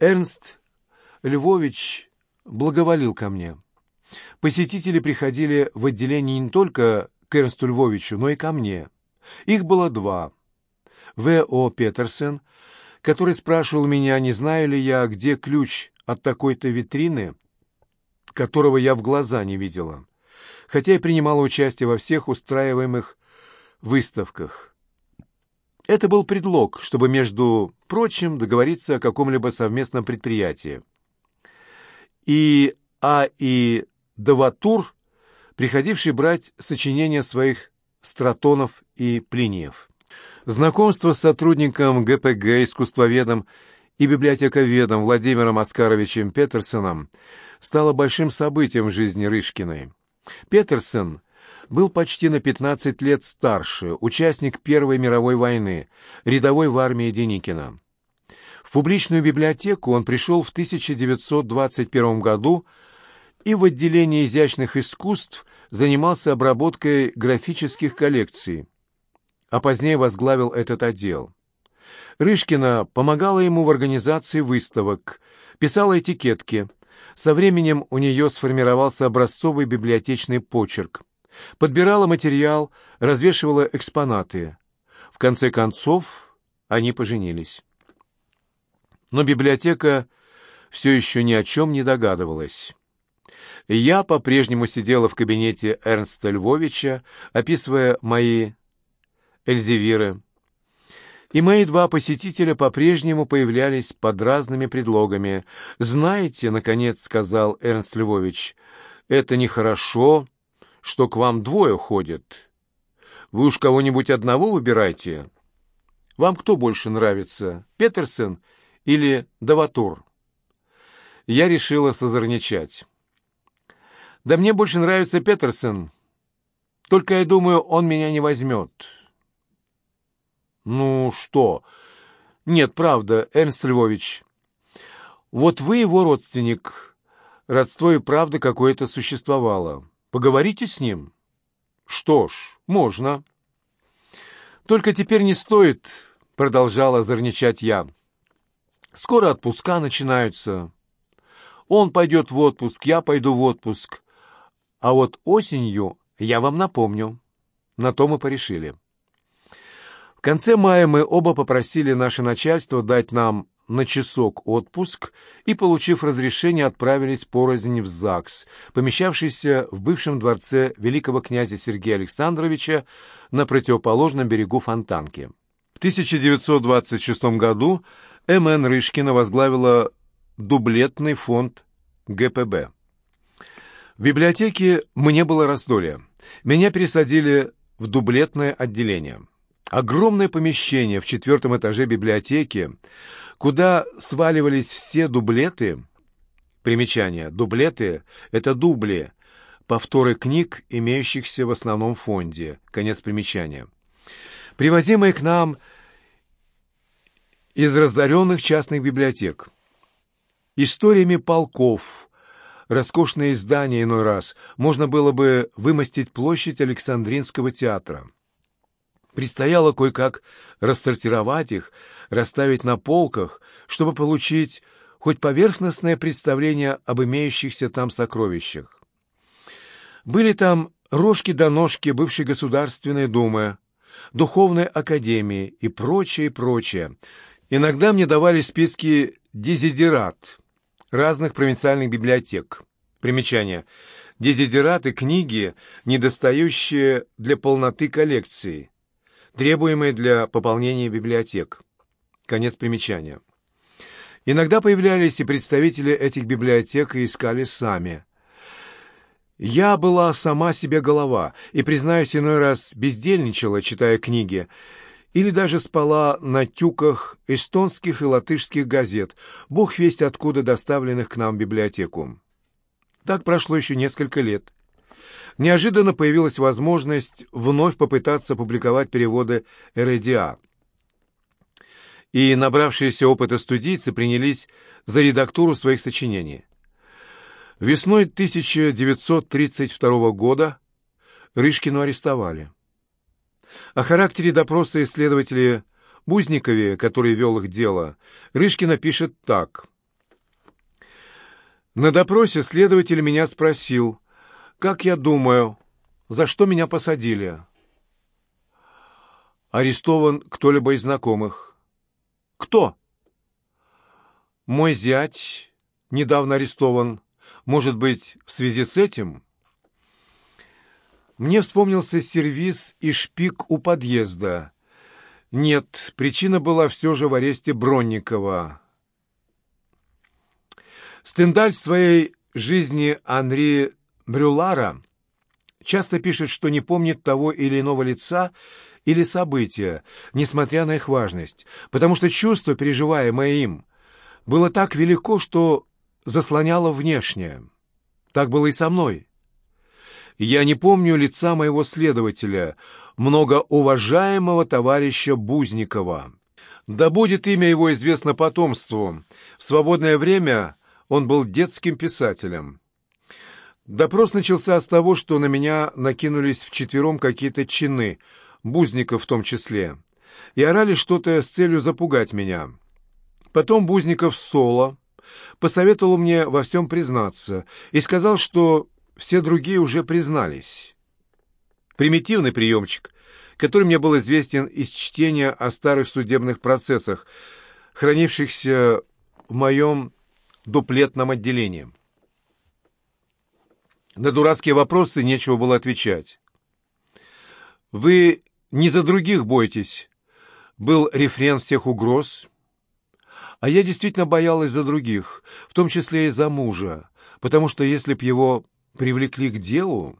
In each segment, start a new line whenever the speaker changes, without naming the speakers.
Эрнст Львович благоволил ко мне. Посетители приходили в отделение не только к Эрнсту Львовичу, но и ко мне. Их было два. В.О. Петерсен, который спрашивал меня, не знаю ли я, где ключ от такой-то витрины, которого я в глаза не видела, хотя и принимала участие во всех устраиваемых выставках. Это был предлог, чтобы, между прочим, договориться о каком-либо совместном предприятии. И А. и Даватур, приходивший брать сочинения своих стратонов и плиниев. Знакомство с сотрудником ГПГ, искусствоведом и библиотековедом Владимиром Оскаровичем Петерсоном стало большим событием в жизни Рышкиной. Петерсон был почти на 15 лет старше, участник Первой мировой войны, рядовой в армии Деникина. В публичную библиотеку он пришел в 1921 году и в отделении изящных искусств занимался обработкой графических коллекций, а позднее возглавил этот отдел. Рышкина помогала ему в организации выставок, писала этикетки. Со временем у нее сформировался образцовый библиотечный почерк. Подбирала материал, развешивала экспонаты. В конце концов, они поженились. Но библиотека все еще ни о чем не догадывалась. Я по-прежнему сидела в кабинете Эрнста Львовича, описывая мои Эльзевиры. И мои два посетителя по-прежнему появлялись под разными предлогами. «Знаете, — наконец сказал Эрнст Львович, — это нехорошо, что к вам двое ходят. Вы уж кого-нибудь одного выбирайте. Вам кто больше нравится, Петерсон или Даватур?» Я решила созорничать. «Да мне больше нравится Петерсон. Только я думаю, он меня не возьмет». «Ну что?» «Нет, правда, Эрнст Львович. Вот вы его родственник. Родство и правда какое-то существовало. Поговорите с ним». «Что ж, можно». «Только теперь не стоит», — продолжала озорничать я. «Скоро отпуска начинаются. Он пойдет в отпуск, я пойду в отпуск. А вот осенью я вам напомню». На то мы порешили. В конце мая мы оба попросили наше начальство дать нам на часок отпуск и, получив разрешение, отправились порознь в ЗАГС, помещавшийся в бывшем дворце великого князя Сергея Александровича на противоположном берегу Фонтанки. В 1926 году М.Н. Рышкина возглавила дублетный фонд ГПБ. В библиотеке мне было раздолье. Меня пересадили в дублетное отделение. Огромное помещение в четвертом этаже библиотеки, куда сваливались все дублеты. Примечание. Дублеты — это дубли, повторы книг, имеющихся в основном фонде. Конец примечания. Привозимые к нам из разоренных частных библиотек. Историями полков, роскошные издания иной раз, можно было бы вымостить площадь Александринского театра. Предстояло кое-как рассортировать их, расставить на полках, чтобы получить хоть поверхностное представление об имеющихся там сокровищах. Были там рожки до ножки бывшей Государственной Думы, Духовной Академии и прочее, прочее. Иногда мне давали списки дезидерат разных провинциальных библиотек. Примечание. Дезидераты — книги, недостающие для полноты коллекции требуемые для пополнения библиотек. Конец примечания. Иногда появлялись и представители этих библиотек и искали сами. Я была сама себе голова и, признаюсь, иной раз бездельничала, читая книги, или даже спала на тюках эстонских и латышских газет, бог весть откуда доставленных к нам в библиотеку. Так прошло еще несколько лет неожиданно появилась возможность вновь попытаться публиковать переводы Эредиа. И набравшиеся опыта студийцы принялись за редактуру своих сочинений. Весной 1932 года Рышкину арестовали. О характере допроса исследователя Бузникове, который вел их дело, Рышкина пишет так – На допросе следователь меня спросил, как я думаю, за что меня посадили. Арестован кто-либо из знакомых. Кто? Мой зять недавно арестован. Может быть, в связи с этим? Мне вспомнился сервиз и шпик у подъезда. Нет, причина была все же в аресте Бронникова. Стендаль в своей жизни Анри Брюлара часто пишет, что не помнит того или иного лица или события, несмотря на их важность, потому что чувство, переживаемое им, было так велико, что заслоняло внешнее. Так было и со мной. Я не помню лица моего следователя, многоуважаемого товарища Бузникова. Да будет имя его известно потомству. В свободное время он был детским писателем. Допрос начался с того, что на меня накинулись вчетвером какие-то чины, Бузников в том числе, и орали что-то с целью запугать меня. Потом Бузников соло посоветовал мне во всем признаться и сказал, что все другие уже признались. Примитивный приемчик, который мне был известен из чтения о старых судебных процессах, хранившихся в моем дуплетном отделении. На дурацкие вопросы нечего было отвечать. «Вы не за других бойтесь», — был рефрен всех угроз. А я действительно боялась за других, в том числе и за мужа, потому что если б его привлекли к делу...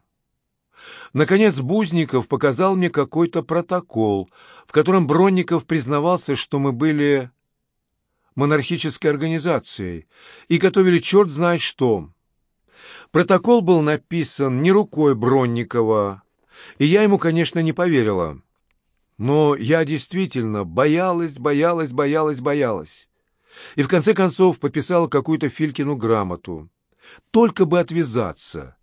Наконец Бузников показал мне какой-то протокол, в котором Бронников признавался, что мы были монархической организацией и готовили черт знает что. Протокол был написан не рукой Бронникова, и я ему, конечно, не поверила. Но я действительно боялась, боялась, боялась, боялась. И в конце концов подписала какую-то Филькину грамоту. Только бы отвязаться.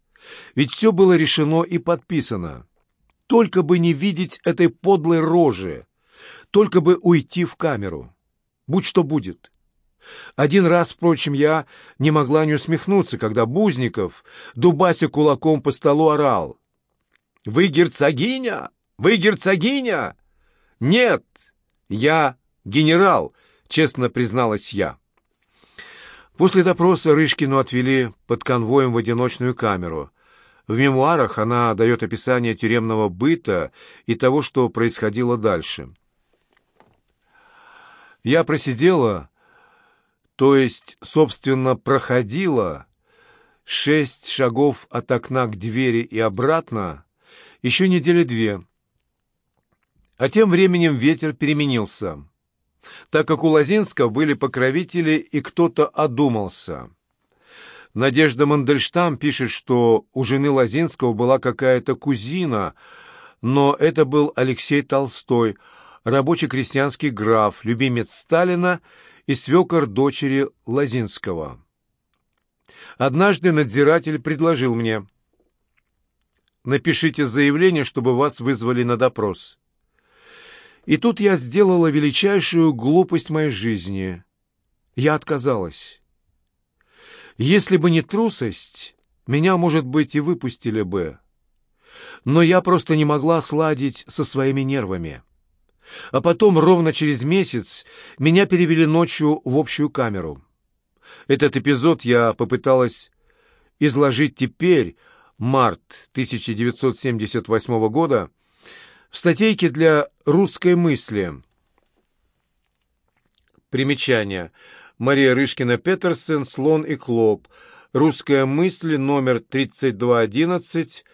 Ведь все было решено и подписано. Только бы не видеть этой подлой рожи. Только бы уйти в камеру. Будь что будет. Один раз, впрочем, я не могла не усмехнуться, когда Бузников, дубася кулаком по столу, орал. «Вы герцогиня? Вы герцогиня?» «Нет, я генерал», — честно призналась я. После допроса Рышкину отвели под конвоем в одиночную камеру. В мемуарах она дает описание тюремного быта и того, что происходило дальше. Я просидела то есть, собственно, проходила шесть шагов от окна к двери и обратно еще недели две. А тем временем ветер переменился, так как у Лозинского были покровители и кто-то одумался. Надежда Мандельштам пишет, что у жены Лозинского была какая-то кузина, но это был Алексей Толстой, рабочий крестьянский граф, любимец Сталина и свекор дочери Лозинского. Однажды надзиратель предложил мне «Напишите заявление, чтобы вас вызвали на допрос». И тут я сделала величайшую глупость моей жизни. Я отказалась. Если бы не трусость, меня, может быть, и выпустили бы. Но я просто не могла сладить со своими нервами. А потом, ровно через месяц, меня перевели ночью в общую камеру. Этот эпизод я попыталась изложить теперь, март 1978 года, в статейке для «Русской мысли». Примечание. Мария Рышкина-Петерсен, «Слон и Клоп». «Русская мысль», номер 3211,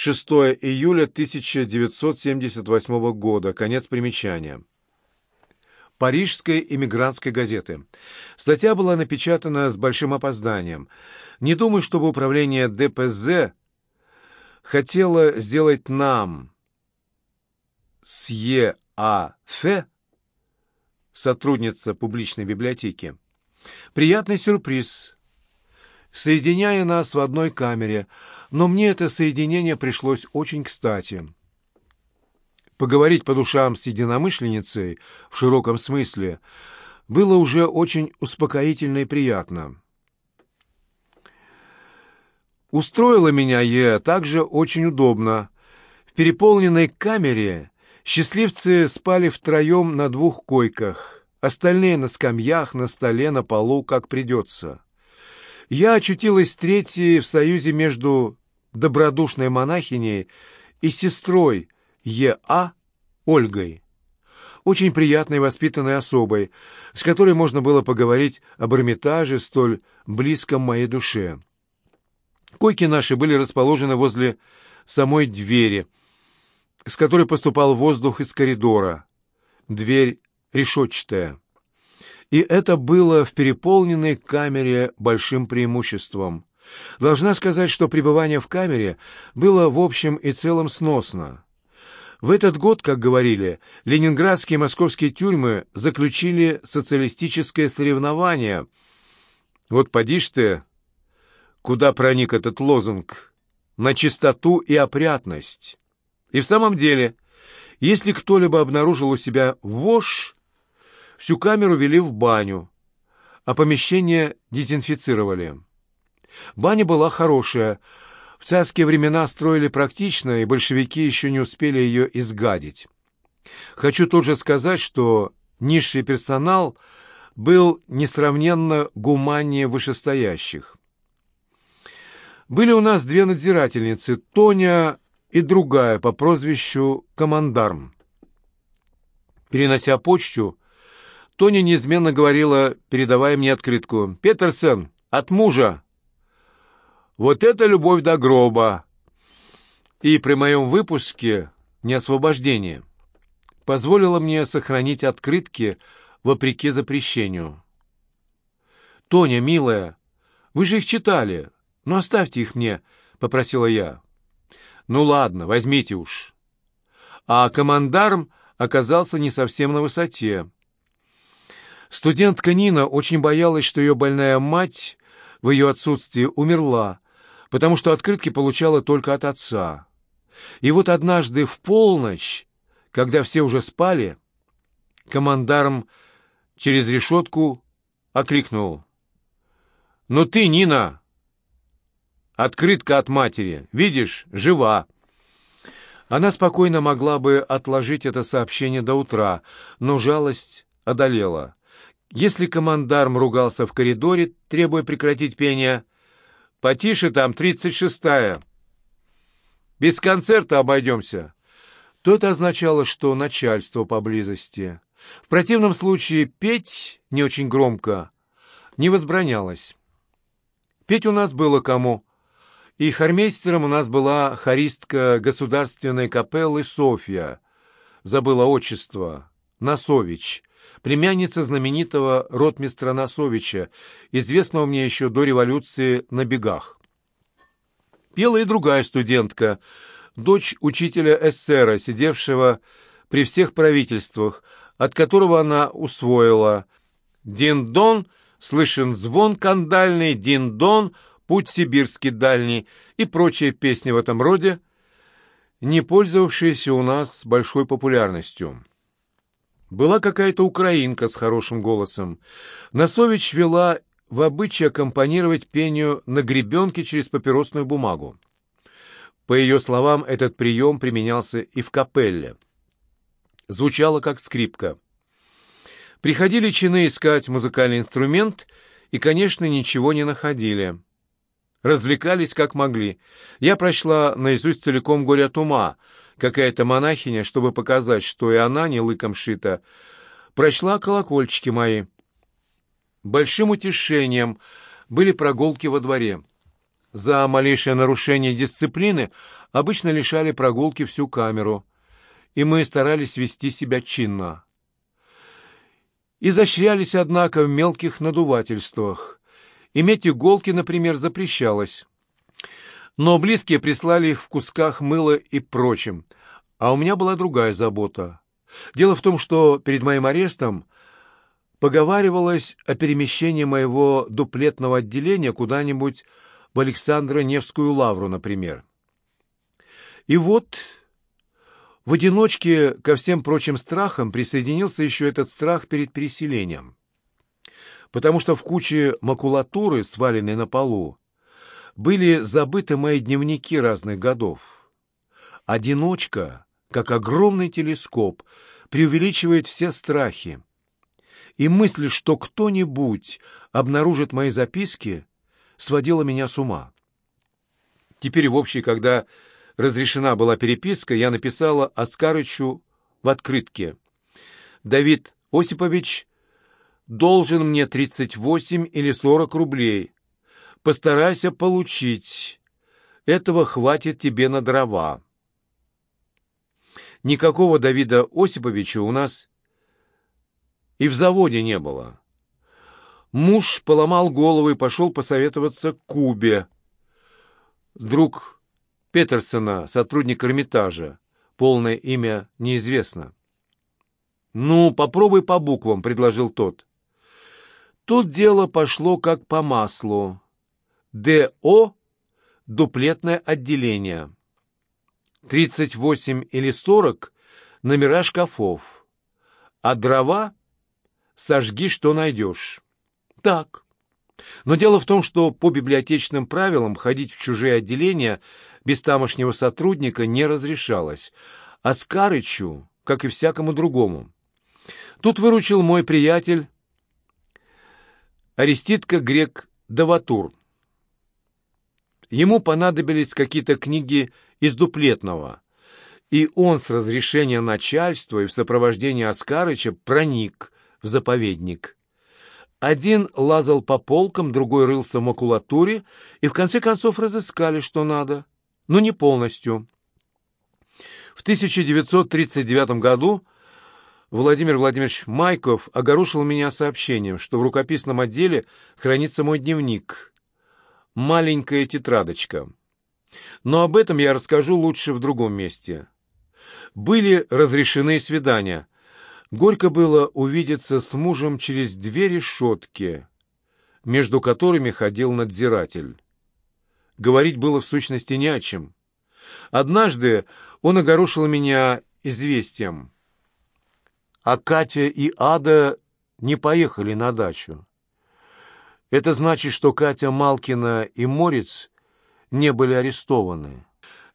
6 июля 1978 года. Конец примечания. Парижской иммигрантской газеты. Статья была напечатана с большим опозданием. Не думаю, чтобы управление ДПЗ хотело сделать нам с ЕАФ, сотрудница публичной библиотеки, приятный сюрприз, соединяя нас в одной камере – но мне это соединение пришлось очень кстати. Поговорить по душам с единомышленницей в широком смысле было уже очень успокоительно и приятно. Устроила меня Е также очень удобно. В переполненной камере счастливцы спали втроем на двух койках, остальные на скамьях, на столе, на полу, как придется. Я очутилась третьей в союзе между добродушной монахиней и сестрой Е.А. Ольгой очень приятной воспитанной особой, с которой можно было поговорить об Эрмитаже, столь близком моей душе. Койки наши были расположены возле самой двери, с которой поступал воздух из коридора. Дверь решетчатая. И это было в переполненной камере большим преимуществом. Должна сказать, что пребывание в камере было в общем и целом сносно. В этот год, как говорили, ленинградские и московские тюрьмы заключили социалистическое соревнование. Вот поди ж ты, куда проник этот лозунг? На чистоту и опрятность. И в самом деле, если кто-либо обнаружил у себя вошь, всю камеру вели в баню, а помещение дезинфицировали. Баня была хорошая, в царские времена строили практично, и большевики еще не успели ее изгадить. Хочу тут же сказать, что низший персонал был несравненно гуманнее вышестоящих. Были у нас две надзирательницы, Тоня и другая по прозвищу Командарм. Перенося почту, Тоня неизменно говорила, передавая мне открытку, «Петерсон, от мужа!» Вот это любовь до гроба! И при моем выпуске не освобождение позволило мне сохранить открытки вопреки запрещению. «Тоня, милая, вы же их читали. Ну, оставьте их мне», — попросила я. «Ну ладно, возьмите уж». А командарм оказался не совсем на высоте. Студентка Нина очень боялась, что ее больная мать в ее отсутствии умерла, потому что открытки получала только от отца. И вот однажды в полночь, когда все уже спали, командарм через решетку окликнул. «Ну ты, Нина, открытка от матери, видишь, жива». Она спокойно могла бы отложить это сообщение до утра, но жалость одолела. Если командарм ругался в коридоре, требуя прекратить пение, Потише там, тридцать шестая. Без концерта обойдемся. То это означало, что начальство поблизости. В противном случае петь не очень громко не возбранялось. Петь у нас было кому. И хормейстером у нас была хористка государственной капеллы Софья. Забыла отчество. Насович племянница знаменитого ротмистра Носовича, известного мне еще до революции на бегах. Пела и другая студентка, дочь учителя эсера, сидевшего при всех правительствах, от которого она усвоила «Дин-дон», «Слышен звон кандальный», «Дин-дон», «Путь сибирский дальний» и прочие песни в этом роде, не пользовавшиеся у нас большой популярностью. Была какая-то украинка с хорошим голосом. Носович вела в обычай аккомпанировать пению на гребенке через папиросную бумагу. По ее словам, этот прием применялся и в капелле. Звучало как скрипка. Приходили чины искать музыкальный инструмент и, конечно, ничего не находили. Развлекались как могли. Я прочла наизусть целиком «Горе от ума», какая-то монахиня, чтобы показать, что и она не лыком шита, прочла колокольчики мои. Большим утешением были прогулки во дворе. За малейшее нарушение дисциплины обычно лишали прогулки всю камеру, и мы старались вести себя чинно. Изощрялись, однако, в мелких надувательствах. Иметь иголки, например, запрещалось но близкие прислали их в кусках мыла и прочим, а у меня была другая забота. Дело в том, что перед моим арестом поговаривалось о перемещении моего дуплетного отделения куда-нибудь в Александро-Невскую лавру, например. И вот в одиночке ко всем прочим страхам присоединился еще этот страх перед переселением. Потому что в куче макулатуры, сваленной на полу, были забыты мои дневники разных годов. Одиночка, как огромный телескоп, преувеличивает все страхи. И мысль, что кто-нибудь обнаружит мои записки, сводила меня с ума. Теперь в общей, когда разрешена была переписка, я написала Оскарычу в открытке. «Давид Осипович должен мне 38 или 40 рублей. Постарайся получить. Этого хватит тебе на дрова». Никакого Давида Осиповича у нас и в заводе не было. Муж поломал голову и пошел посоветоваться к Кубе. Друг Петерсона, сотрудник Эрмитажа. Полное имя неизвестно. «Ну, попробуй по буквам», — предложил тот. Тут дело пошло как по маслу. ДО — дуплетное отделение. 38 или 40 — номера шкафов. А дрова — сожги, что найдешь. Так. Но дело в том, что по библиотечным правилам ходить в чужие отделения без тамошнего сотрудника не разрешалось, а Скарычу, как и всякому другому. Тут выручил мой приятель Ариститка Грек Даватур. Ему понадобились какие-то книги из дуплетного, и он с разрешения начальства и в сопровождении Оскарыча проник в заповедник. Один лазал по полкам, другой рылся в макулатуре, и в конце концов разыскали, что надо, но не полностью. В 1939 году Владимир Владимирович Майков огорошил меня сообщением, что в рукописном отделе хранится мой дневник. Маленькая тетрадочка. Но об этом я расскажу лучше в другом месте. Были разрешены свидания — Горько было увидеться с мужем через две решетки, между которыми ходил надзиратель. Говорить было в сущности не о чем. Однажды он огорошил меня известием. А Катя и Ада не поехали на дачу. Это значит, что Катя Малкина и Морец не были арестованы.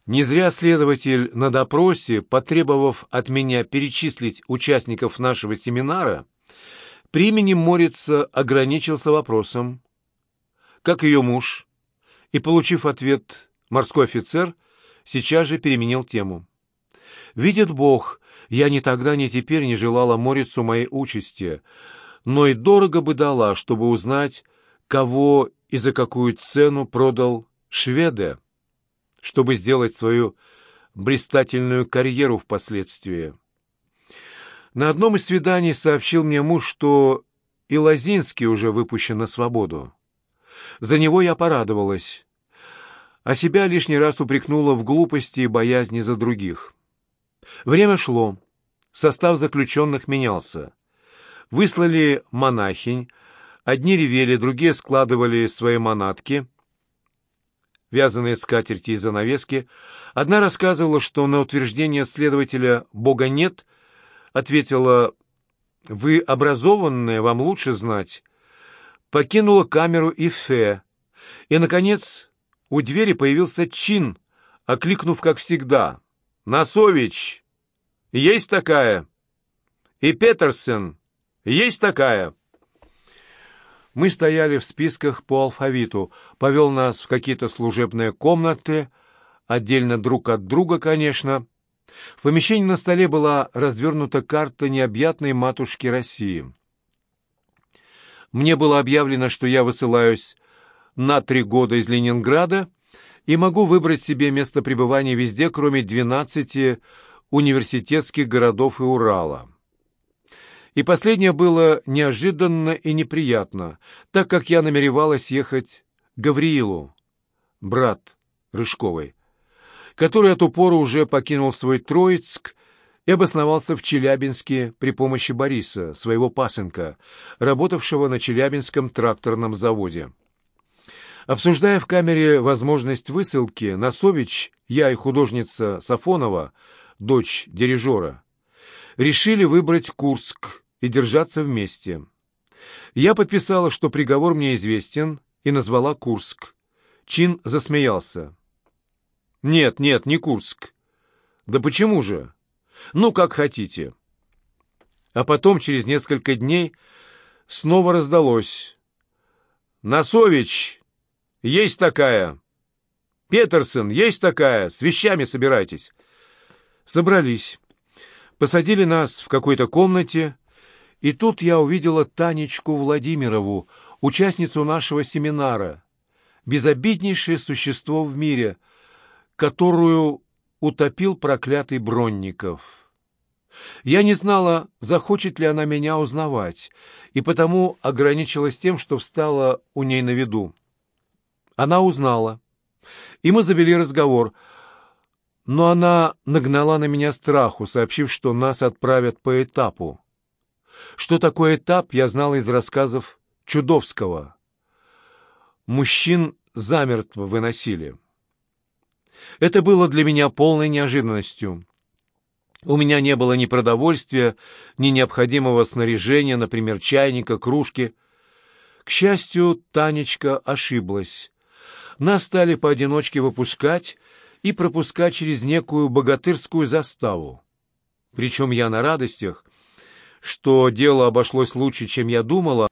Не зря следователь на допросе, потребовав от меня перечислить участников нашего семинара, при имени Морица ограничился вопросом, как ее муж, и, получив ответ «морской офицер», сейчас же переменил тему. «Видит Бог, я ни тогда, ни теперь не желала Морицу моей участи, но и дорого бы дала, чтобы узнать, кого и за какую цену продал шведа» чтобы сделать свою блистательную карьеру впоследствии. На одном из свиданий сообщил мне муж, что и Лозинский уже выпущен на свободу. За него я порадовалась, а себя лишний раз упрекнула в глупости и боязни за других. Время шло, состав заключенных менялся. Выслали монахинь, одни ревели, другие складывали свои манатки — вязаные скатерти и занавески. Одна рассказывала, что на утверждение следователя «Бога нет» ответила «Вы образованные, вам лучше знать». Покинула камеру и Фе. И, наконец, у двери появился Чин, окликнув, как всегда, «Носович! Есть такая!» «И Петерсен! Есть такая!» Мы стояли в списках по алфавиту. Повел нас в какие-то служебные комнаты, отдельно друг от друга, конечно. В помещении на столе была развернута карта необъятной матушки России. Мне было объявлено, что я высылаюсь на три года из Ленинграда и могу выбрать себе место пребывания везде, кроме 12 университетских городов и Урала. И последнее было неожиданно и неприятно, так как я намеревалась ехать Гавриилу, брат Рыжковой, который от упора уже покинул свой Троицк и обосновался в Челябинске при помощи Бориса, своего пасынка, работавшего на Челябинском тракторном заводе. Обсуждая в камере возможность высылки, Носович, я и художница Сафонова, дочь дирижера, решили выбрать Курск, и держаться вместе. Я подписала, что приговор мне известен, и назвала Курск. Чин засмеялся. «Нет, нет, не Курск. Да почему же? Ну, как хотите». А потом, через несколько дней, снова раздалось. «Носович, есть такая! Петерсон, есть такая! С вещами собирайтесь!» Собрались. Посадили нас в какой-то комнате, и тут я увидела Танечку Владимирову, участницу нашего семинара, безобиднейшее существо в мире, которую утопил проклятый Бронников. Я не знала, захочет ли она меня узнавать, и потому ограничилась тем, что встала у ней на виду. Она узнала, и мы завели разговор, но она нагнала на меня страху, сообщив, что нас отправят по этапу. Что такое этап, я знала из рассказов Чудовского. Мужчин замертво выносили. Это было для меня полной неожиданностью. У меня не было ни продовольствия, ни необходимого снаряжения, например, чайника, кружки. К счастью, Танечка ошиблась. Нас стали поодиночке выпускать и пропускать через некую богатырскую заставу. Причем я на радостях, что дело обошлось лучше, чем я думала,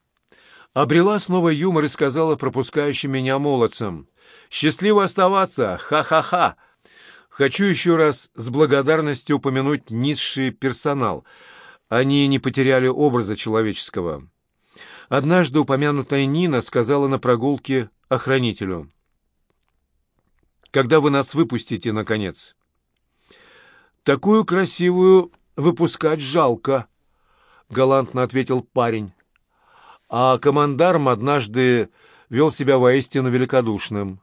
обрела снова юмор и сказала пропускающим меня молодцам, «Счастливо оставаться! Ха-ха-ха!» Хочу еще раз с благодарностью упомянуть низший персонал. Они не потеряли образа человеческого. Однажды упомянутая Нина сказала на прогулке охранителю. «Когда вы нас выпустите, наконец?» «Такую красивую выпускать жалко», — галантно ответил парень. А командарм однажды вел себя воистину великодушным.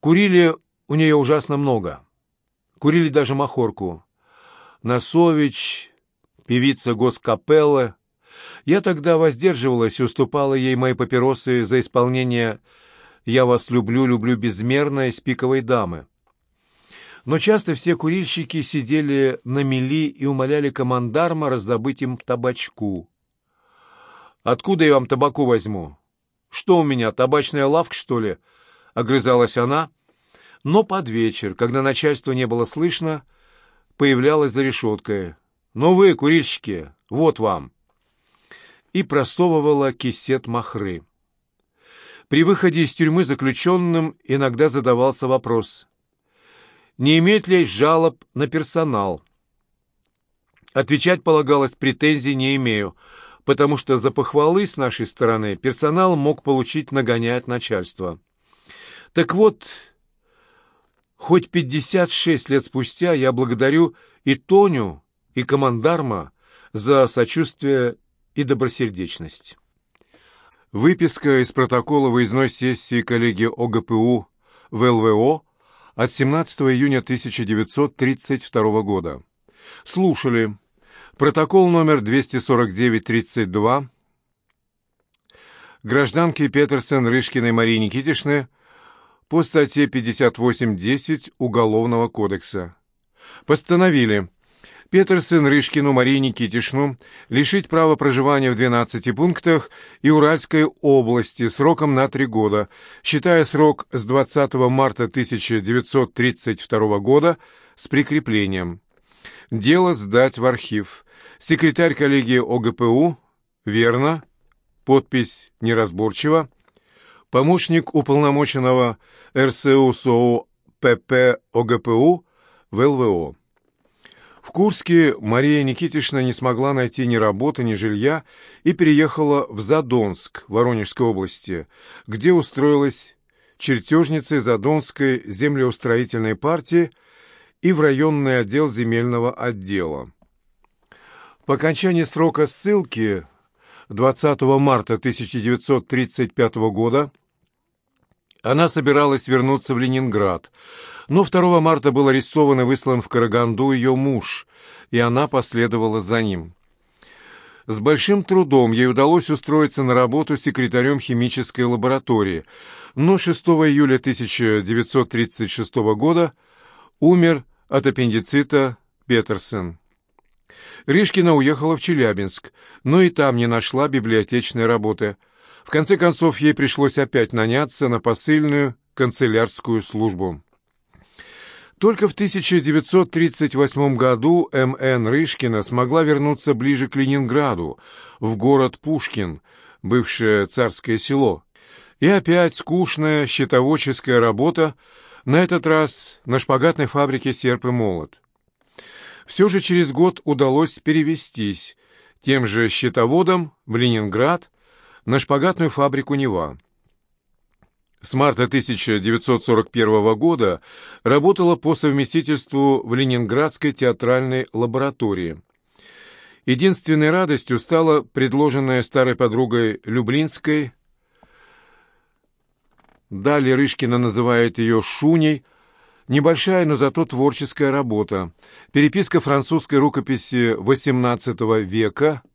Курили у нее ужасно много. Курили даже махорку. Носович, певица госкапеллы. Я тогда воздерживалась и уступала ей мои папиросы за исполнение «Я вас люблю, люблю безмерно» из «Пиковой дамы». Но часто все курильщики сидели на мели и умоляли командарма раздобыть им табачку. «Откуда я вам табаку возьму? Что у меня, табачная лавка, что ли?» — огрызалась она, но под вечер, когда начальство не было слышно, появлялось за решеткой. «Ну вы, курильщики, вот вам!» И просовывала кисет махры. При выходе из тюрьмы заключенным иногда задавался вопрос, не имеет ли жалоб на персонал. Отвечать полагалось, претензий не имею, потому что за похвалы с нашей стороны персонал мог получить нагоняя от начальства. Так вот, Хоть 56 лет спустя я благодарю и Тоню, и командарма за сочувствие и добросердечность. Выписка из протокола выездной сессии коллегии ОГПУ в ЛВО от 17 июня 1932 года. Слушали. Протокол номер 249-32. Гражданки Петерсен Рышкиной Марии Никитишны по статье 58.10 Уголовного кодекса. Постановили Петерсен Рышкину Марии Никитишну лишить права проживания в 12 пунктах и Уральской области сроком на три года, считая срок с 20 марта 1932 года с прикреплением. Дело сдать в архив. Секретарь коллегии ОГПУ, верно, подпись неразборчива, помощник уполномоченного РСУ СОУ ПП ОГПУ в ЛВО. Курске Мария Никитична не смогла найти ни работы, ни жилья и переехала в Задонск, Воронежской области, где устроилась чертежницей Задонской землеустроительной партии и в районный отдел земельного отдела. По окончании срока ссылки 20 марта 1935 года она собиралась вернуться в Ленинград, но 2 марта был арестован и выслан в Караганду ее муж, и она последовала за ним. С большим трудом ей удалось устроиться на работу секретарем химической лаборатории, но 6 июля 1936 года умер от аппендицита Петерсен. Ришкина уехала в Челябинск, но и там не нашла библиотечной работы. В конце концов, ей пришлось опять наняться на посыльную канцелярскую службу. Только в 1938 году М.Н. Рышкина смогла вернуться ближе к Ленинграду, в город Пушкин, бывшее царское село. И опять скучная счетоводческая работа, на этот раз на шпагатной фабрике «Серп и молот». Все же через год удалось перевестись тем же счетоводом в Ленинград на шпагатную фабрику «Нева». С марта 1941 года работала по совместительству в Ленинградской театральной лаборатории. Единственной радостью стала предложенная старой подругой Люблинской, далее Рышкина называет ее «Шуней», небольшая, но зато творческая работа, переписка французской рукописи XVIII века –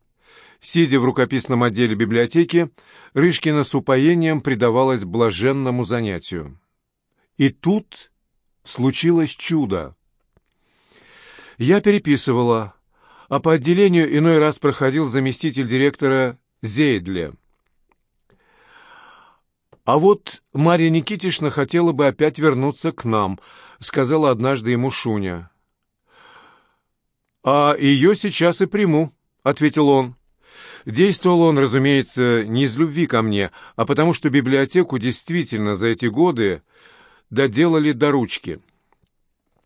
Сидя в рукописном отделе библиотеки, Рышкина с упоением предавалась блаженному занятию. И тут случилось чудо. Я переписывала, а по отделению иной раз проходил заместитель директора Зейдле. «А вот Марья Никитична хотела бы опять вернуться к нам», — сказала однажды ему Шуня. «А ее сейчас и приму», — ответил он. Действовал он, разумеется, не из любви ко мне, а потому что библиотеку действительно за эти годы доделали до ручки.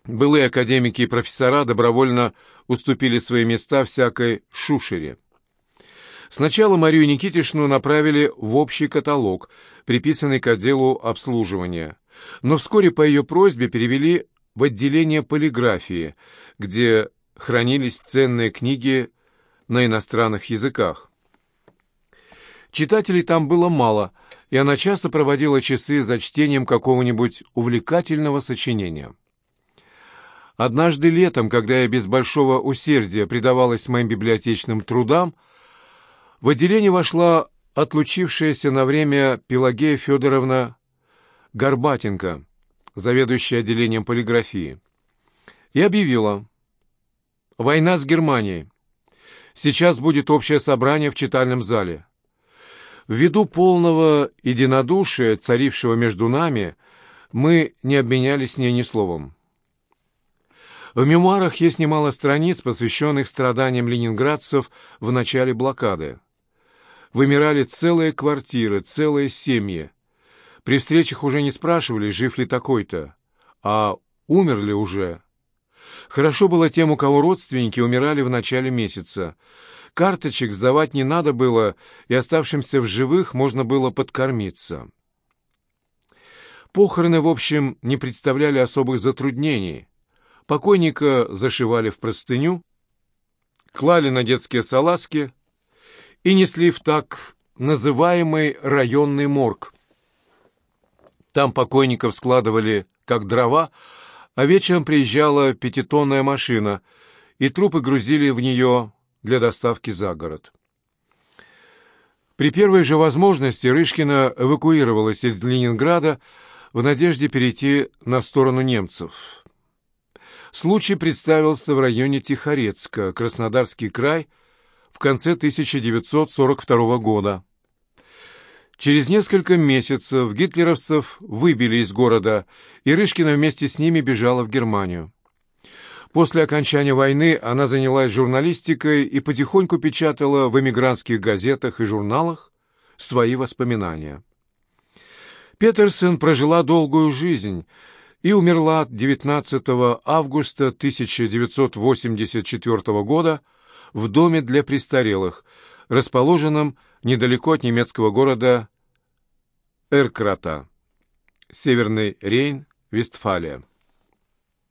Былые академики и профессора добровольно уступили свои места всякой шушере. Сначала Марию Никитишну направили в общий каталог, приписанный к отделу обслуживания, но вскоре по ее просьбе перевели в отделение полиграфии, где хранились ценные книги на иностранных языках. Читателей там было мало, и она часто проводила часы за чтением какого-нибудь увлекательного сочинения. Однажды летом, когда я без большого усердия предавалась моим библиотечным трудам, в отделение вошла отлучившаяся на время Пелагея Федоровна Горбатенко, заведующая отделением полиграфии, и объявила «Война с Германией. Сейчас будет общее собрание в читальном зале. Ввиду полного единодушия, царившего между нами, мы не обменялись с ней ни словом. В мемуарах есть немало страниц, посвященных страданиям ленинградцев в начале блокады. Вымирали целые квартиры, целые семьи. При встречах уже не спрашивали, жив ли такой-то, а умер ли уже. Хорошо было тем, у кого родственники умирали в начале месяца. Карточек сдавать не надо было, и оставшимся в живых можно было подкормиться. Похороны, в общем, не представляли особых затруднений. Покойника зашивали в простыню, клали на детские салазки и несли в так называемый районный морг. Там покойников складывали как дрова, а вечером приезжала пятитонная машина, и трупы грузили в нее для доставки за город. При первой же возможности Рышкина эвакуировалась из Ленинграда в надежде перейти на сторону немцев. Случай представился в районе Тихорецка, Краснодарский край, в конце 1942 года. Через несколько месяцев гитлеровцев выбили из города, и Рышкина вместе с ними бежала в Германию. После окончания войны она занялась журналистикой и потихоньку печатала в эмигрантских газетах и журналах свои воспоминания. Петерсон прожила долгую жизнь и умерла 19 августа 1984 года в доме для престарелых, расположенном недалеко от немецкого города Эркрата, Северный Рейн, Вестфалия.